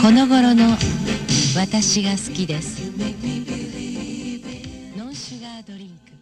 この頃の私が好きです。ノンシュガードリンク